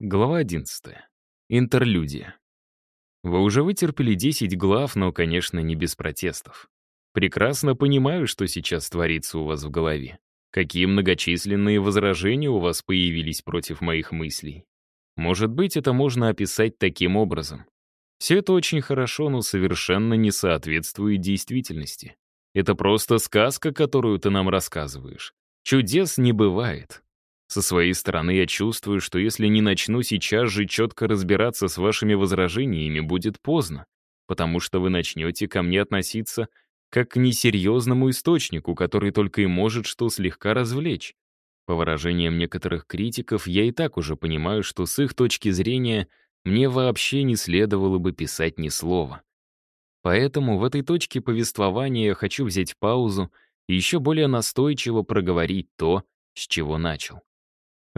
Глава 11. Интерлюдия. Вы уже вытерпели 10 глав, но, конечно, не без протестов. Прекрасно понимаю, что сейчас творится у вас в голове. Какие многочисленные возражения у вас появились против моих мыслей. Может быть, это можно описать таким образом. Все это очень хорошо, но совершенно не соответствует действительности. Это просто сказка, которую ты нам рассказываешь. Чудес не бывает. Со своей стороны я чувствую, что если не начну сейчас же четко разбираться с вашими возражениями, будет поздно, потому что вы начнете ко мне относиться как к несерьезному источнику, который только и может что слегка развлечь. По выражениям некоторых критиков, я и так уже понимаю, что с их точки зрения мне вообще не следовало бы писать ни слова. Поэтому в этой точке повествования я хочу взять паузу и еще более настойчиво проговорить то, с чего начал.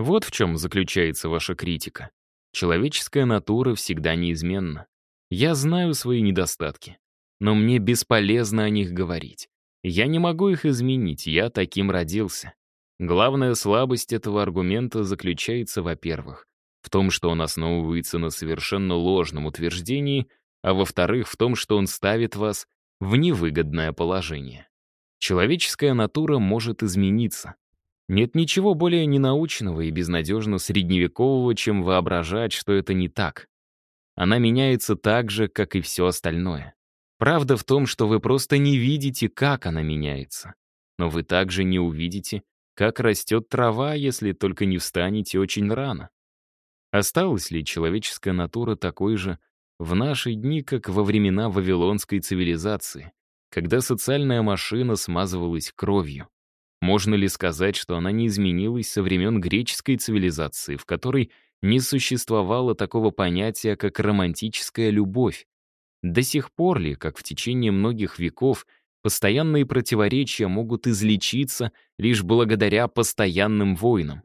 Вот в чем заключается ваша критика. Человеческая натура всегда неизменна. Я знаю свои недостатки, но мне бесполезно о них говорить. Я не могу их изменить, я таким родился. Главная слабость этого аргумента заключается, во-первых, в том, что он основывается на совершенно ложном утверждении, а во-вторых, в том, что он ставит вас в невыгодное положение. Человеческая натура может измениться. Нет ничего более ненаучного и безнадежно средневекового, чем воображать, что это не так. Она меняется так же, как и все остальное. Правда в том, что вы просто не видите, как она меняется. Но вы также не увидите, как растет трава, если только не встанете очень рано. Осталась ли человеческая натура такой же в наши дни, как во времена вавилонской цивилизации, когда социальная машина смазывалась кровью? Можно ли сказать, что она не изменилась со времен греческой цивилизации, в которой не существовало такого понятия, как романтическая любовь? До сих пор ли, как в течение многих веков, постоянные противоречия могут излечиться лишь благодаря постоянным войнам?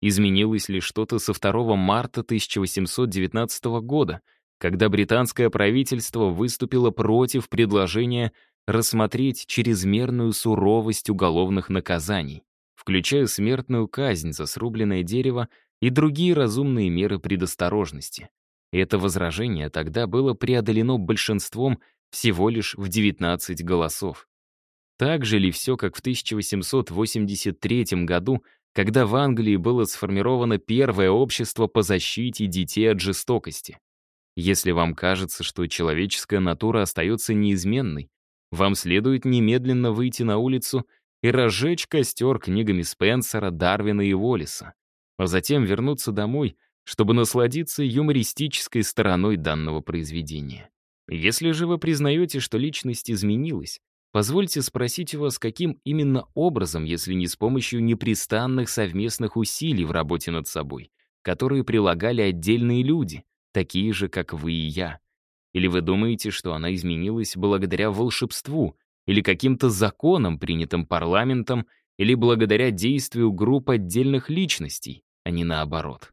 Изменилось ли что-то со 2 марта 1819 года, когда британское правительство выступило против предложения рассмотреть чрезмерную суровость уголовных наказаний, включая смертную казнь за срубленное дерево и другие разумные меры предосторожности. это возражение тогда было преодолено большинством всего лишь в 19 голосов. Так же ли все, как в 1883 году, когда в Англии было сформировано первое общество по защите детей от жестокости? Если вам кажется, что человеческая натура остается неизменной, вам следует немедленно выйти на улицу и разжечь костер книгами Спенсера, Дарвина и Уоллиса, а затем вернуться домой, чтобы насладиться юмористической стороной данного произведения. Если же вы признаете, что личность изменилась, позвольте спросить у вас, каким именно образом, если не с помощью непрестанных совместных усилий в работе над собой, которые прилагали отдельные люди, такие же, как вы и я. Или вы думаете, что она изменилась благодаря волшебству или каким-то законам, принятым парламентом, или благодаря действию групп отдельных личностей, а не наоборот?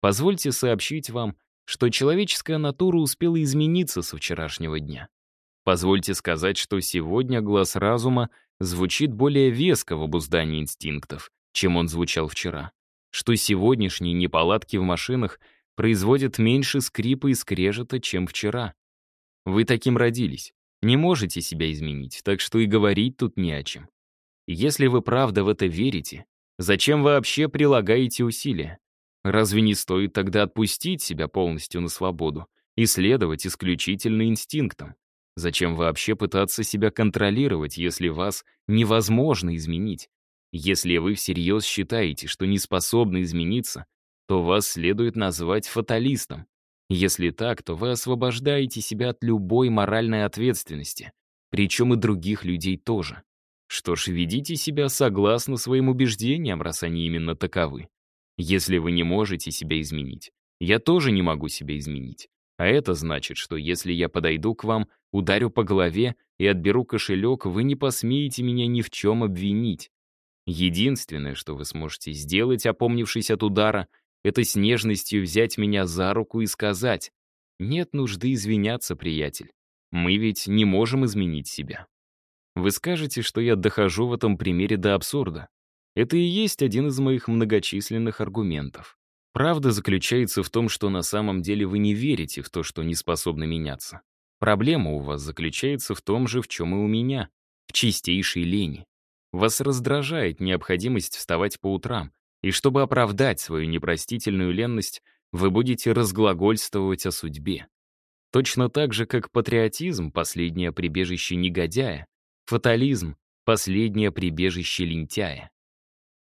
Позвольте сообщить вам, что человеческая натура успела измениться со вчерашнего дня. Позвольте сказать, что сегодня глаз разума звучит более веско в обуздании инстинктов, чем он звучал вчера. Что сегодняшние неполадки в машинах производят меньше скрипа и скрежета, чем вчера. Вы таким родились. Не можете себя изменить, так что и говорить тут не о чем. Если вы правда в это верите, зачем вообще прилагаете усилия? Разве не стоит тогда отпустить себя полностью на свободу и следовать исключительно инстинктам? Зачем вообще пытаться себя контролировать, если вас невозможно изменить? Если вы всерьез считаете, что не способны измениться, то вас следует назвать фаталистом. Если так, то вы освобождаете себя от любой моральной ответственности, причем и других людей тоже. Что ж, ведите себя согласно своим убеждениям, раз они именно таковы. Если вы не можете себя изменить, я тоже не могу себя изменить. А это значит, что если я подойду к вам, ударю по голове и отберу кошелек, вы не посмеете меня ни в чем обвинить. Единственное, что вы сможете сделать, опомнившись от удара, это с нежностью взять меня за руку и сказать, «Нет нужды извиняться, приятель. Мы ведь не можем изменить себя». Вы скажете, что я дохожу в этом примере до абсурда. Это и есть один из моих многочисленных аргументов. Правда заключается в том, что на самом деле вы не верите в то, что не способны меняться. Проблема у вас заключается в том же, в чем и у меня, в чистейшей лени. Вас раздражает необходимость вставать по утрам, и чтобы оправдать свою непростительную ленность, вы будете разглагольствовать о судьбе. Точно так же, как патриотизм — последнее прибежище негодяя, фатализм — последнее прибежище лентяя.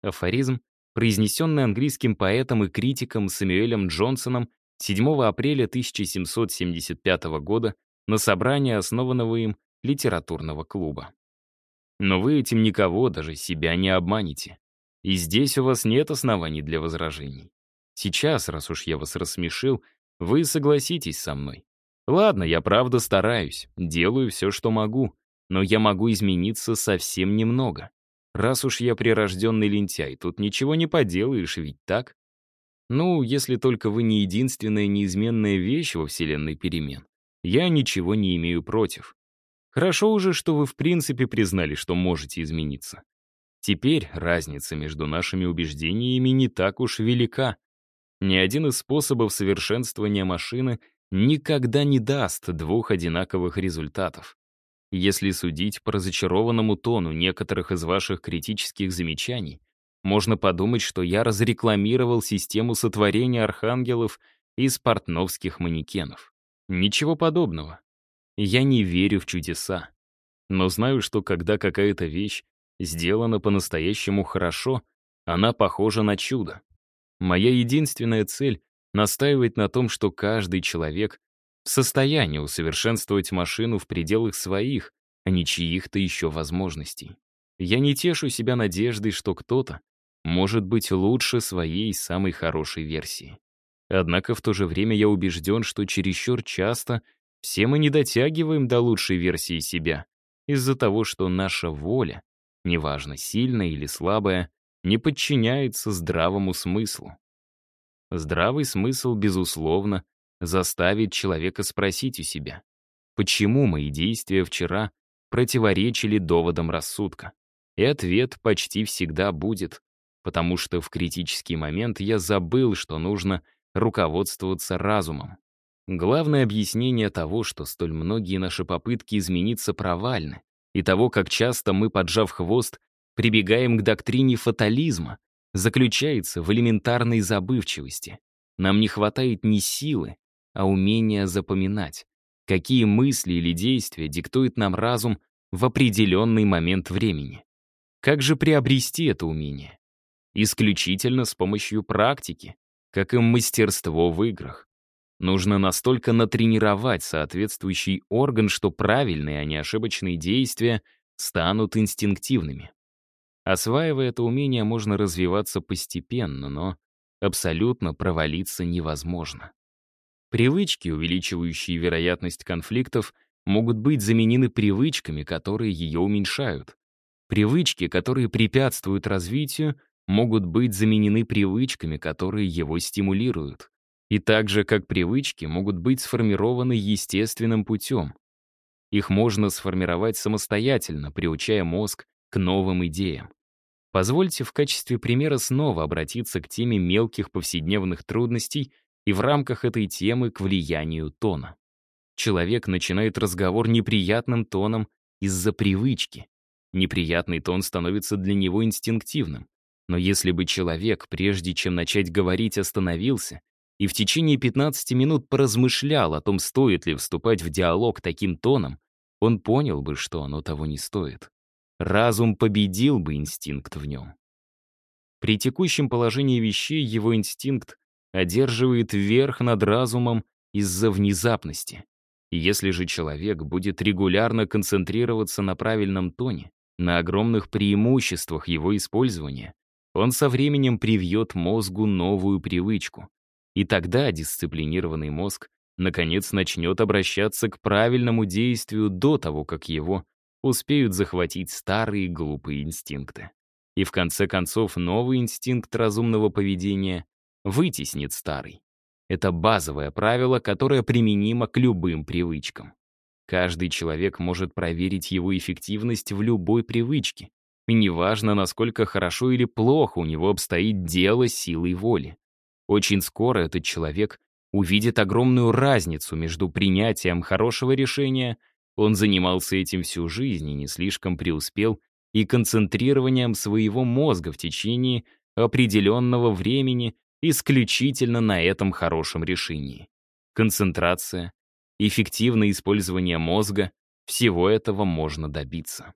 Афоризм, произнесенный английским поэтом и критиком Сэмюэлем Джонсоном 7 апреля 1775 года на собрании основанного им литературного клуба. Но вы этим никого, даже себя, не обманете. И здесь у вас нет оснований для возражений. Сейчас, раз уж я вас рассмешил, вы согласитесь со мной. Ладно, я правда стараюсь, делаю все, что могу, но я могу измениться совсем немного. Раз уж я прирожденный лентяй, тут ничего не поделаешь, ведь так? Ну, если только вы не единственная неизменная вещь во вселенной перемен. Я ничего не имею против. Хорошо уже, что вы в принципе признали, что можете измениться. Теперь разница между нашими убеждениями не так уж велика. Ни один из способов совершенствования машины никогда не даст двух одинаковых результатов. Если судить по разочарованному тону некоторых из ваших критических замечаний, можно подумать, что я разрекламировал систему сотворения архангелов из портновских манекенов. Ничего подобного. Я не верю в чудеса. Но знаю, что когда какая-то вещь сделана по-настоящему хорошо, она похожа на чудо. Моя единственная цель — настаивать на том, что каждый человек в состоянии усовершенствовать машину в пределах своих, а не чьих-то еще возможностей. Я не тешу себя надеждой, что кто-то может быть лучше своей самой хорошей версии. Однако в то же время я убежден, что чересчур часто все мы не дотягиваем до лучшей версии себя из-за того, что наша воля неважно, сильная или слабая, не подчиняется здравому смыслу. Здравый смысл, безусловно, заставит человека спросить у себя, почему мои действия вчера противоречили доводам рассудка. И ответ почти всегда будет, потому что в критический момент я забыл, что нужно руководствоваться разумом. Главное объяснение того, что столь многие наши попытки измениться провальны, и того, как часто мы, поджав хвост, прибегаем к доктрине фатализма, заключается в элементарной забывчивости. Нам не хватает не силы, а умения запоминать, какие мысли или действия диктует нам разум в определенный момент времени. Как же приобрести это умение? Исключительно с помощью практики, как и мастерство в играх. Нужно настолько натренировать соответствующий орган, что правильные, а не ошибочные действия станут инстинктивными. Осваивая это умение, можно развиваться постепенно, но абсолютно провалиться невозможно. Привычки, увеличивающие вероятность конфликтов, могут быть заменены привычками, которые ее уменьшают. Привычки, которые препятствуют развитию, могут быть заменены привычками, которые его стимулируют и так же, как привычки, могут быть сформированы естественным путем. Их можно сформировать самостоятельно, приучая мозг к новым идеям. Позвольте в качестве примера снова обратиться к теме мелких повседневных трудностей и в рамках этой темы к влиянию тона. Человек начинает разговор неприятным тоном из-за привычки. Неприятный тон становится для него инстинктивным. Но если бы человек, прежде чем начать говорить, остановился и в течение 15 минут поразмышлял о том, стоит ли вступать в диалог таким тоном, он понял бы, что оно того не стоит. Разум победил бы инстинкт в нем. При текущем положении вещей его инстинкт одерживает верх над разумом из-за внезапности. Если же человек будет регулярно концентрироваться на правильном тоне, на огромных преимуществах его использования, он со временем привьет мозгу новую привычку, и тогда дисциплинированный мозг наконец начнет обращаться к правильному действию до того, как его успеют захватить старые глупые инстинкты. И в конце концов новый инстинкт разумного поведения вытеснит старый. Это базовое правило, которое применимо к любым привычкам. Каждый человек может проверить его эффективность в любой привычке. И неважно, насколько хорошо или плохо у него обстоит дело силой воли. Очень скоро этот человек увидит огромную разницу между принятием хорошего решения, он занимался этим всю жизнь и не слишком преуспел, и концентрированием своего мозга в течение определенного времени исключительно на этом хорошем решении. Концентрация, эффективное использование мозга — всего этого можно добиться.